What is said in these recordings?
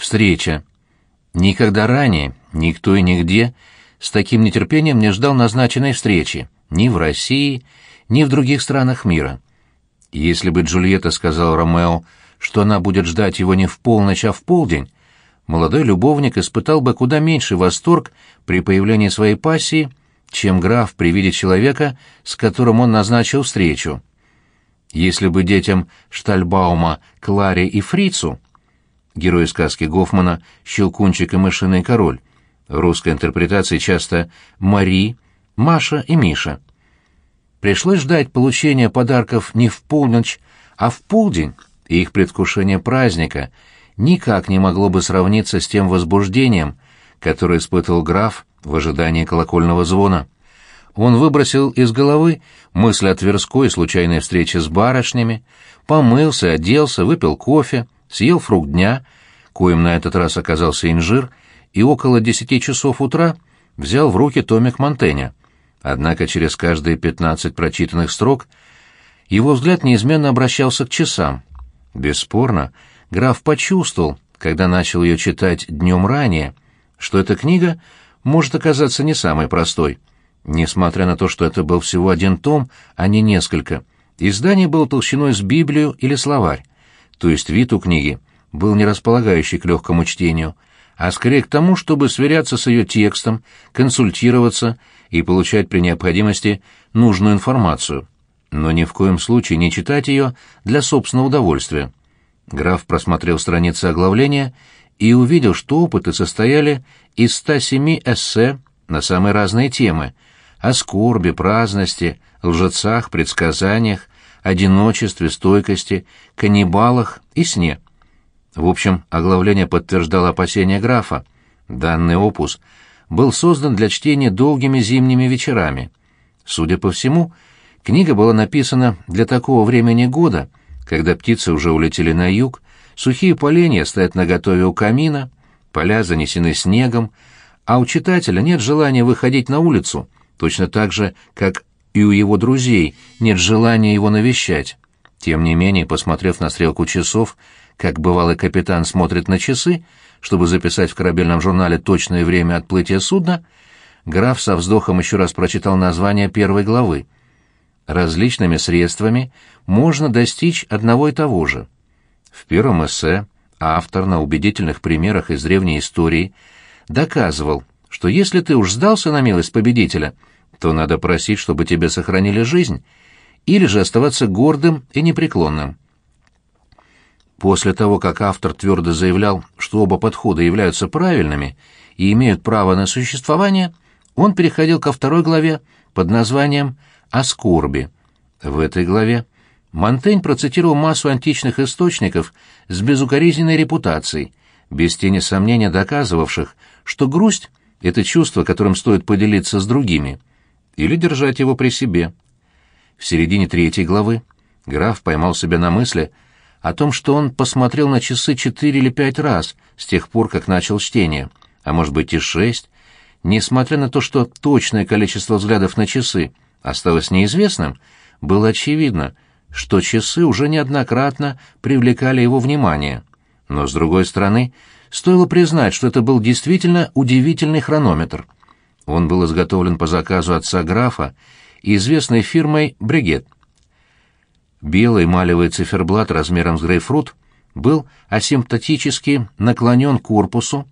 Встреча. Никогда ранее, никто и нигде с таким нетерпением не ждал назначенной встречи, ни в России, ни в других странах мира. Если бы Джульетта сказала Ромео, что она будет ждать его не в полночь, а в полдень, молодой любовник испытал бы куда меньший восторг при появлении своей пассии, чем граф при виде человека, с которым он назначил встречу. Если бы детям Штальбаума, Кларе и Фрицу, герои сказки Гофмана «Щелкунчик и мышиный король», в русской интерпретации часто Мари, Маша и Миша. Пришлось ждать получения подарков не в полночь, а в полдень, и их предвкушение праздника никак не могло бы сравниться с тем возбуждением, которое испытывал граф в ожидании колокольного звона. Он выбросил из головы мысль о Тверской случайной встрече с барышнями, помылся, оделся, выпил кофе, съел фрукт дня, коим на этот раз оказался инжир, и около десяти часов утра взял в руки томик Монтэня. Однако через каждые пятнадцать прочитанных строк его взгляд неизменно обращался к часам. Бесспорно, граф почувствовал, когда начал ее читать днем ранее, что эта книга может оказаться не самой простой. Несмотря на то, что это был всего один том, а не несколько, издание было толщиной с Библию или словарь, то есть вид у книги был не располагающий к легкому чтению, а скорее к тому, чтобы сверяться с ее текстом, консультироваться и получать при необходимости нужную информацию, но ни в коем случае не читать ее для собственного удовольствия. Граф просмотрел страницы оглавления и увидел, что опыты состояли из 107 эссе на самые разные темы — о скорби, праздности, лжецах, предсказаниях, одиночестве, стойкости, каннибалах и сне. В общем, оглавление подтверждало опасения графа. Данный опус был создан для чтения долгими зимними вечерами. Судя по всему, книга была написана для такого времени года, когда птицы уже улетели на юг, Сухие поленья стоят наготове у камина, поля занесены снегом, а у читателя нет желания выходить на улицу, точно так же, как и у его друзей нет желания его навещать. Тем не менее, посмотрев на стрелку часов, как бывалый капитан смотрит на часы, чтобы записать в корабельном журнале точное время отплытия судна, граф со вздохом еще раз прочитал название первой главы. Различными средствами можно достичь одного и того же — в первом эссе автор на убедительных примерах из древней истории доказывал, что если ты уж сдался на милость победителя, то надо просить, чтобы тебе сохранили жизнь, или же оставаться гордым и непреклонным. После того, как автор твердо заявлял, что оба подхода являются правильными и имеют право на существование, он переходил ко второй главе под названием «О скорби». В этой главе Монтень процитировал массу античных источников с безукоризненной репутацией, без тени сомнения доказывавших, что грусть — это чувство, которым стоит поделиться с другими, или держать его при себе. В середине третьей главы граф поймал себя на мысли о том, что он посмотрел на часы четыре или пять раз с тех пор, как начал чтение, а может быть и шесть, несмотря на то, что точное количество взглядов на часы осталось неизвестным, было очевидно — что часы уже неоднократно привлекали его внимание. Но, с другой стороны, стоило признать, что это был действительно удивительный хронометр. Он был изготовлен по заказу отца графа известной фирмой «Бригет». Белый малевый циферблат размером с грейпфрут был асимптотически наклонен к корпусу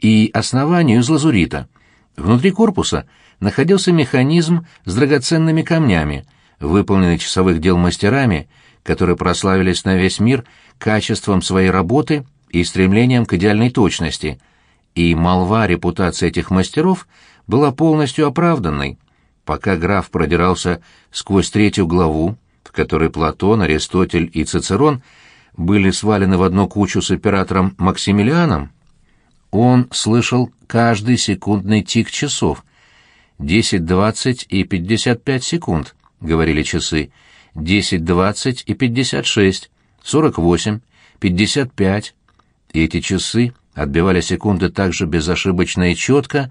и основанию из лазурита. Внутри корпуса находился механизм с драгоценными камнями — выполненный часовых дел мастерами, которые прославились на весь мир качеством своей работы и стремлением к идеальной точности, и молва репутации этих мастеров была полностью оправданной. Пока граф продирался сквозь третью главу, в которой Платон, Аристотель и Цицерон были свалены в одну кучу с императором Максимилианом, он слышал каждый секундный тик часов — десять, двадцать и пятьдесят пять секунд —— говорили часы. «Десять, двадцать и пятьдесят шесть, сорок восемь, пятьдесят пять». И эти часы отбивали секунды так же безошибочно и четко,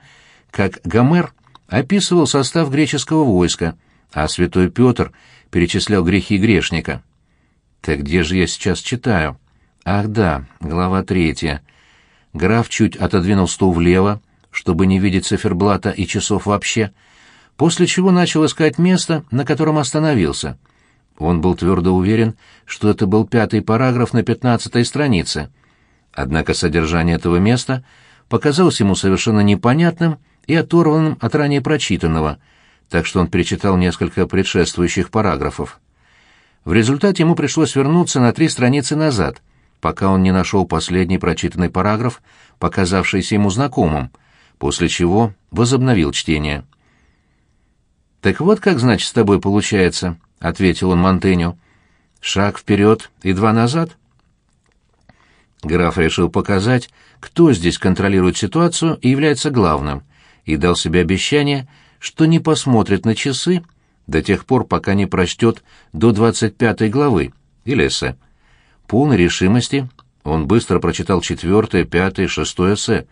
как Гомер описывал состав греческого войска, а святой Петр перечислял грехи грешника. Так где же я сейчас читаю? Ах да, глава третья. Граф чуть отодвинул стул влево, чтобы не видеть циферблата и часов вообще, после чего начал искать место, на котором остановился. Он был твердо уверен, что это был пятый параграф на пятнадцатой странице. Однако содержание этого места показалось ему совершенно непонятным и оторванным от ранее прочитанного, так что он перечитал несколько предшествующих параграфов. В результате ему пришлось вернуться на три страницы назад — пока он не нашел последний прочитанный параграф, показавшийся ему знакомым, после чего возобновил чтение. «Так вот как, значит, с тобой получается», — ответил он Монтеню. «Шаг вперед и два назад». Граф решил показать, кто здесь контролирует ситуацию и является главным, и дал себе обещание, что не посмотрит на часы до тех пор, пока не прочтет до двадцать пятой главы, или эссе. Полной решимости он быстро прочитал четвертое, пятое, шестое эссе.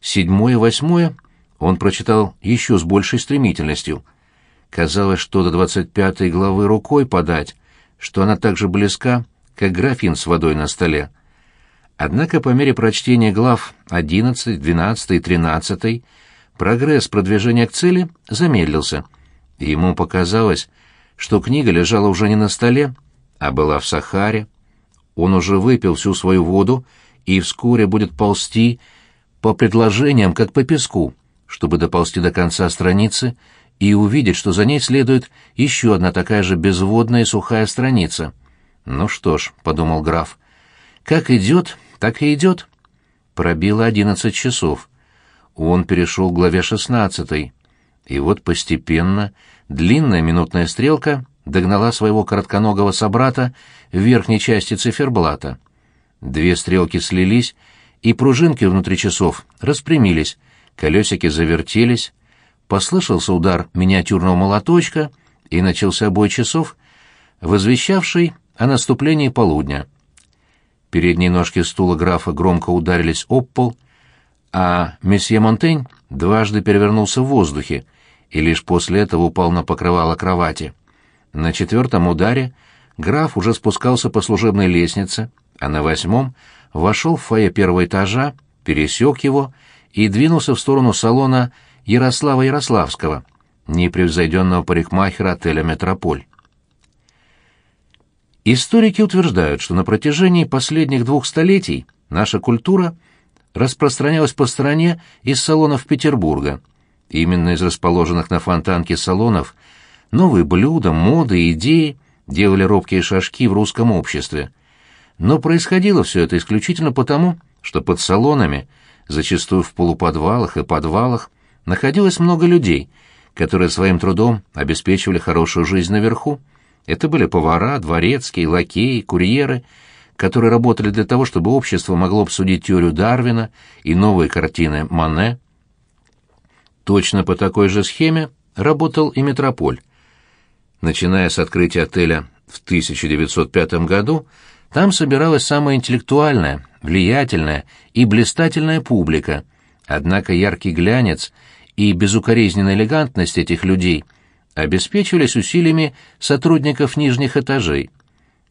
Седьмое, восьмое он прочитал еще с большей стремительностью. Казалось, что до двадцать пятой главы рукой подать, что она так же близка, как графин с водой на столе. Однако по мере прочтения глав одиннадцатой, двенадцатой и тринадцатой прогресс продвижения к цели замедлился, и ему показалось, что книга лежала уже не на столе, а была в Сахаре, он уже выпил всю свою воду и вскоре будет ползти по предложениям, как по песку, чтобы доползти до конца страницы и увидеть, что за ней следует еще одна такая же безводная и сухая страница. «Ну что ж», — подумал граф, — «как идет, так и идет». Пробило одиннадцать часов. Он перешел к главе шестнадцатой. И вот постепенно длинная минутная стрелка догнала своего коротконогого собрата в верхней части циферблата. Две стрелки слились, и пружинки внутри часов распрямились, колесики завертелись, послышался удар миниатюрного молоточка, и начался бой часов, возвещавший о наступлении полудня. Передние ножки стула графа громко ударились об пол, а месье Монтень дважды перевернулся в воздухе и лишь после этого упал на покрывало кровати. На четвертом ударе граф уже спускался по служебной лестнице, а на восьмом вошел в фойе первого этажа, пересек его и двинулся в сторону салона Ярослава Ярославского, непревзойденного парикмахера отеля «Метрополь». Историки утверждают, что на протяжении последних двух столетий наша культура распространялась по стране из салонов Петербурга. Именно из расположенных на фонтанке салонов – Новые блюда, моды, идеи делали робкие шажки в русском обществе. Но происходило все это исключительно потому, что под салонами, зачастую в полуподвалах и подвалах, находилось много людей, которые своим трудом обеспечивали хорошую жизнь наверху. Это были повара, дворецкие, лакеи, курьеры, которые работали для того, чтобы общество могло обсудить теорию Дарвина и новые картины Мане. Точно по такой же схеме работал и Метрополь. Начиная с открытия отеля в 1905 году, там собиралась самая интеллектуальная, влиятельная и блистательная публика. Однако яркий глянец и безукоризненная элегантность этих людей обеспечивались усилиями сотрудников нижних этажей.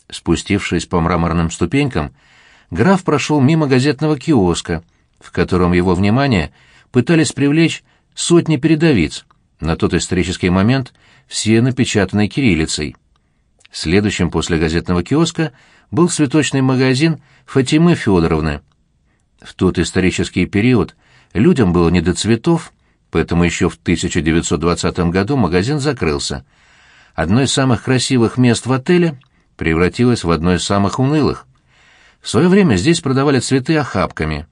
Спустившись по мраморным ступенькам, граф прошел мимо газетного киоска, в котором его внимание пытались привлечь сотни передовиц, на тот исторический момент все напечатаны кириллицей. Следующим после газетного киоска был цветочный магазин Фатимы Федоровны. В тот исторический период людям было не до цветов, поэтому еще в 1920 году магазин закрылся. Одно из самых красивых мест в отеле превратилось в одно из самых унылых. В свое время здесь продавали цветы охапками.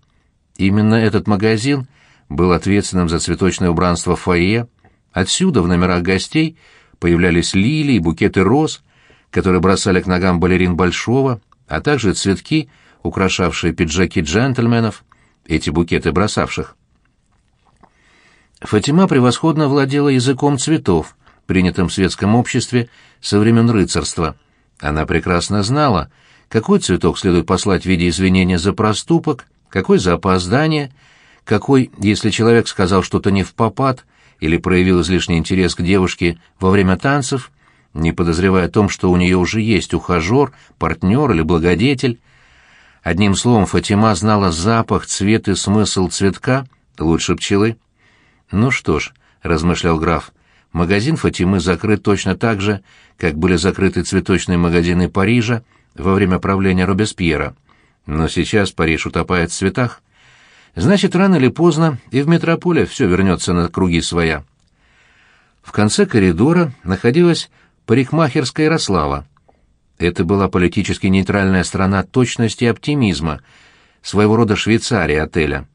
Именно этот магазин был ответственным за цветочное убранство фойе, Отсюда в номерах гостей появлялись лилии, букеты роз, которые бросали к ногам балерин Большого, а также цветки, украшавшие пиджаки джентльменов, эти букеты бросавших. Фатима превосходно владела языком цветов, принятым в светском обществе со времен рыцарства. Она прекрасно знала, какой цветок следует послать в виде извинения за проступок, какой за опоздание, какой, если человек сказал что-то не в попад, или проявил излишний интерес к девушке во время танцев, не подозревая о том, что у нее уже есть ухажер, партнер или благодетель. Одним словом, Фатима знала запах, цвет и смысл цветка лучше пчелы. «Ну что ж», — размышлял граф, — «магазин Фатимы закрыт точно так же, как были закрыты цветочные магазины Парижа во время правления Робеспьера. Но сейчас Париж утопает в цветах. Значит, рано или поздно и в метрополе все вернется на круги своя». В конце коридора находилась парикмахерская Ярослава. Это была политически нейтральная страна точности и оптимизма, своего рода Швейцария отеля.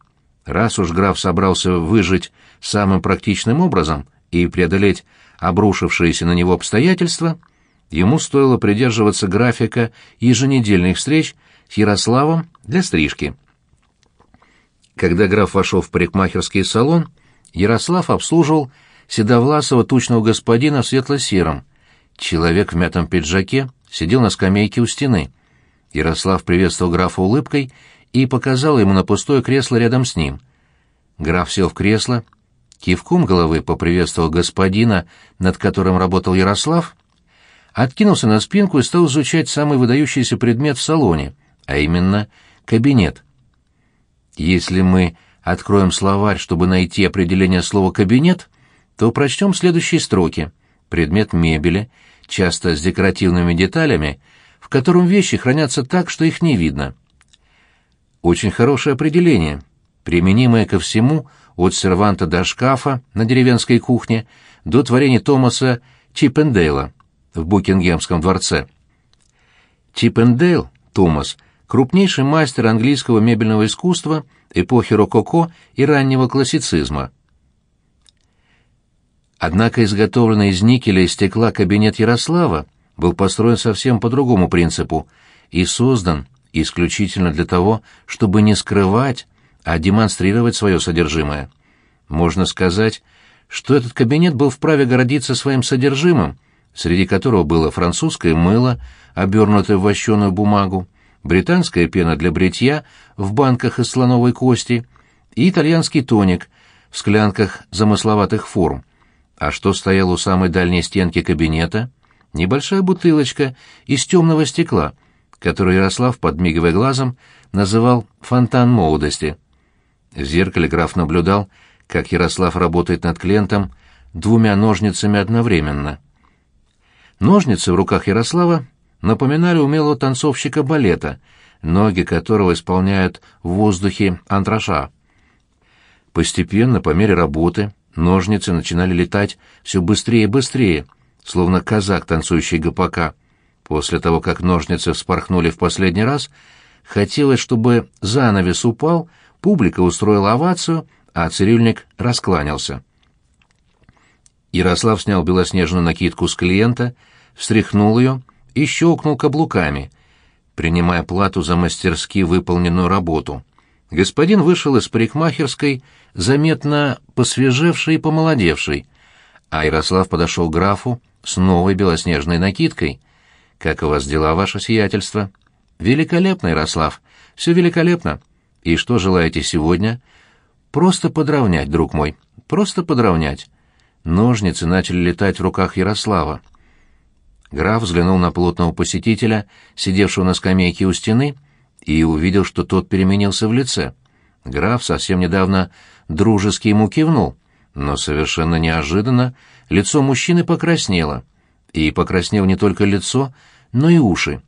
Раз уж граф собрался выжить самым практичным образом и преодолеть обрушившиеся на него обстоятельства, ему стоило придерживаться графика еженедельных встреч с Ярославом для стрижки. Когда граф вошел в парикмахерский салон, Ярослав обслуживал седовласого тучного господина в светло-сером. Человек в мятом пиджаке сидел на скамейке у стены. Ярослав приветствовал графа улыбкой и показал ему на пустое кресло рядом с ним. Граф сел в кресло, кивком головы поприветствовал господина, над которым работал Ярослав, откинулся на спинку и стал изучать самый выдающийся предмет в салоне, а именно кабинет. Если мы откроем словарь, чтобы найти определение слова «кабинет», то прочтем следующие строки. Предмет мебели — часто с декоративными деталями, в котором вещи хранятся так, что их не видно. Очень хорошее определение, применимое ко всему, от серванта до шкафа на деревенской кухне до творения Томаса Чиппендейла в Букингемском дворце. Чиппендейл, Томас, крупнейший мастер английского мебельного искусства эпохи рококо и раннего классицизма – Однако изготовленный из никеля и стекла кабинет Ярослава был построен совсем по другому принципу и создан исключительно для того, чтобы не скрывать, а демонстрировать свое содержимое. Можно сказать, что этот кабинет был вправе гордиться своим содержимым, среди которого было французское мыло, обернутое в вощеную бумагу, британская пена для бритья в банках из слоновой кости и итальянский тоник в склянках замысловатых форм, а что стояло у самой дальней стенки кабинета? Небольшая бутылочка из темного стекла, которую Ярослав, подмигивая глазом, называл «фонтан молодости». В зеркале граф наблюдал, как Ярослав работает над клиентом двумя ножницами одновременно. Ножницы в руках Ярослава напоминали умелого танцовщика балета, ноги которого исполняют в воздухе антраша. Постепенно, по мере работы, Ножницы начинали летать все быстрее и быстрее, словно казак, танцующий гопака. После того, как ножницы вспорхнули в последний раз, хотелось, чтобы занавес упал, публика устроила овацию, а цирюльник раскланялся. Ярослав снял белоснежную накидку с клиента, встряхнул ее и щелкнул каблуками, принимая плату за мастерски выполненную работу. Господин вышел из парикмахерской, заметно посвежевший и помолодевший, а Ярослав подошел к графу с новой белоснежной накидкой. «Как у вас дела, ваше сиятельство?» «Великолепно, Ярослав, все великолепно. И что желаете сегодня?» «Просто подровнять, друг мой, просто подровнять». Ножницы начали летать в руках Ярослава. Граф взглянул на плотного посетителя, сидевшего на скамейке у стены, и увидел, что тот переменился в лице. Граф совсем недавно дружески ему кивнул, но совершенно неожиданно лицо мужчины покраснело. И покраснело не только лицо, но и уши.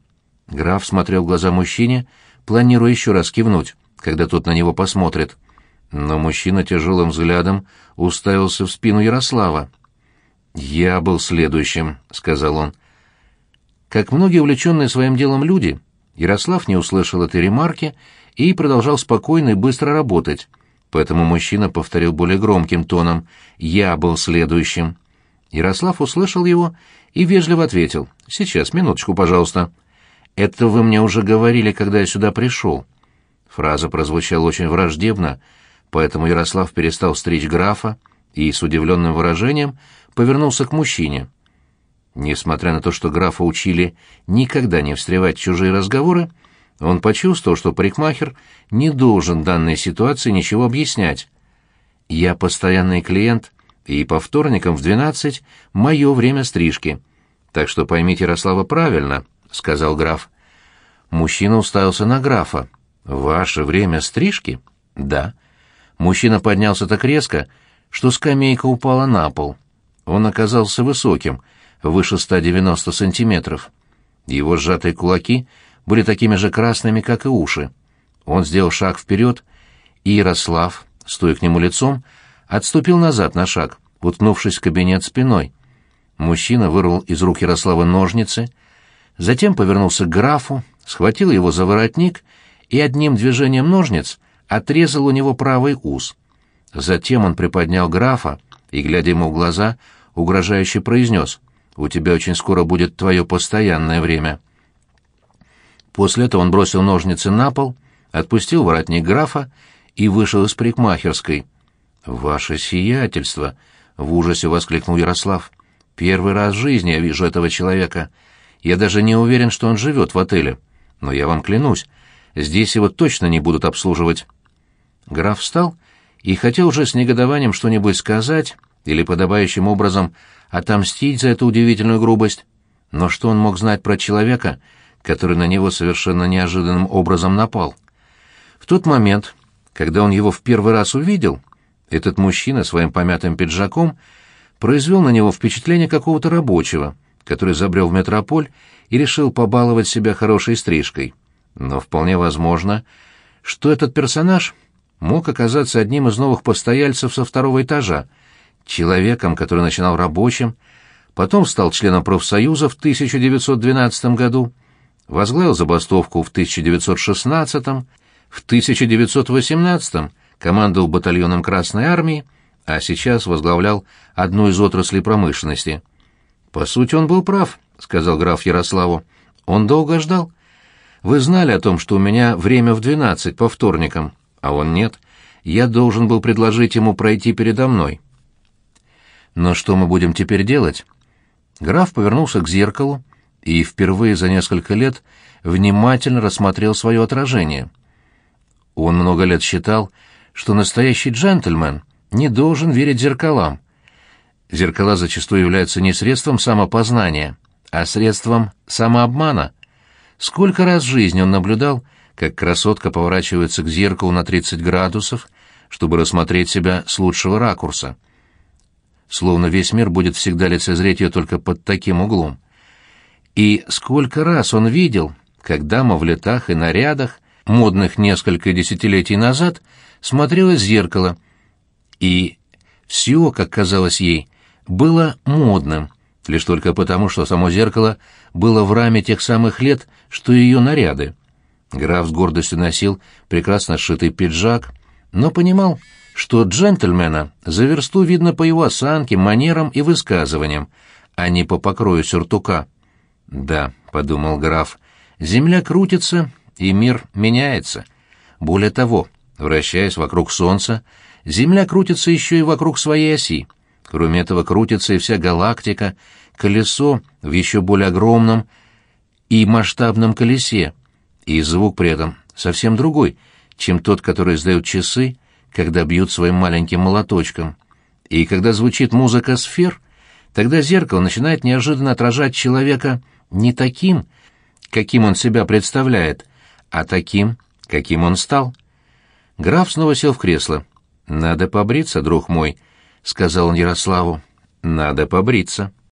Граф смотрел в глаза мужчине, планируя еще раз кивнуть, когда тот на него посмотрит. Но мужчина тяжелым взглядом уставился в спину Ярослава. «Я был следующим», — сказал он. Как многие увлеченные своим делом люди, Ярослав не услышал этой ремарки и продолжал спокойно и быстро работать. Поэтому мужчина повторил более громким тоном «Я был следующим». Ярослав услышал его и вежливо ответил «Сейчас, минуточку, пожалуйста». «Это вы мне уже говорили, когда я сюда пришел». Фраза прозвучала очень враждебно, поэтому Ярослав перестал стричь графа и с удивленным выражением повернулся к мужчине. Несмотря на то, что графа учили никогда не встревать в чужие разговоры, он почувствовал, что парикмахер не должен данной ситуации ничего объяснять. «Я постоянный клиент, и по вторникам в двенадцать мое время стрижки. Так что поймите Ярослава правильно», — сказал граф. Мужчина уставился на графа. «Ваше время стрижки?» «Да». Мужчина поднялся так резко, что скамейка упала на пол. Он оказался высоким, выше 190 сантиметров. Его сжатые кулаки были такими же красными, как и уши. Он сделал шаг вперед, и Ярослав, стоя к нему лицом, отступил назад на шаг, уткнувшись в кабинет спиной. Мужчина вырвал из рук Ярослава ножницы, затем повернулся к графу, схватил его за воротник и одним движением ножниц отрезал у него правый ус. Затем он приподнял графа и, глядя ему в глаза, угрожающе произнес «У тебя очень скоро будет твое постоянное время». После этого он бросил ножницы на пол, отпустил воротник графа и вышел из парикмахерской. «Ваше сиятельство!» — в ужасе воскликнул Ярослав. «Первый раз в жизни я вижу этого человека. Я даже не уверен, что он живет в отеле. Но я вам клянусь, здесь его точно не будут обслуживать». Граф встал и хотел уже с негодованием что-нибудь сказать или подобающим образом отомстить за эту удивительную грубость. Но что он мог знать про человека, который на него совершенно неожиданным образом напал? В тот момент, когда он его в первый раз увидел, этот мужчина своим помятым пиджаком произвел на него впечатление какого-то рабочего, который забрел в метрополь и решил побаловать себя хорошей стрижкой. Но вполне возможно, что этот персонаж мог оказаться одним из новых постояльцев со второго этажа, человеком, который начинал рабочим, потом стал членом профсоюза в 1912 году, возглавил забастовку в 1916, в 1918 командовал батальоном Красной Армии, а сейчас возглавлял одну из отраслей промышленности. «По сути, он был прав», — сказал граф Ярославу. «Он долго ждал. Вы знали о том, что у меня время в двенадцать по вторникам, а он нет. Я должен был предложить ему пройти передо мной». «Но что мы будем теперь делать?» Граф повернулся к зеркалу и впервые за несколько лет внимательно рассмотрел свое отражение. Он много лет считал, что настоящий джентльмен не должен верить зеркалам. Зеркала зачастую являются не средством самопознания, а средством самообмана. Сколько раз в жизни он наблюдал, как красотка поворачивается к зеркалу на 30 градусов, чтобы рассмотреть себя с лучшего ракурса. Словно весь мир будет всегда лицезреть ее только под таким углом. И сколько раз он видел, как дама в летах и нарядах, модных несколько десятилетий назад, смотрела в зеркало, и все, как казалось ей, было модным, лишь только потому, что само зеркало было в раме тех самых лет, что и ее наряды. Граф с гордостью носил прекрасно сшитый пиджак, но понимал, что джентльмена за версту видно по его осанке, манерам и высказываниям, а не по покрою сюртука. «Да», — подумал граф, — «земля крутится, и мир меняется. Более того, вращаясь вокруг Солнца, Земля крутится еще и вокруг своей оси. Кроме этого крутится и вся галактика, колесо в еще более огромном и масштабном колесе, и звук при этом совсем другой, чем тот, который издают часы, когда бьют своим маленьким молоточком. И когда звучит музыка сфер, тогда зеркало начинает неожиданно отражать человека не таким, каким он себя представляет, а таким, каким он стал. Граф снова сел в кресло. «Надо побриться, друг мой», — сказал он Ярославу. «Надо побриться».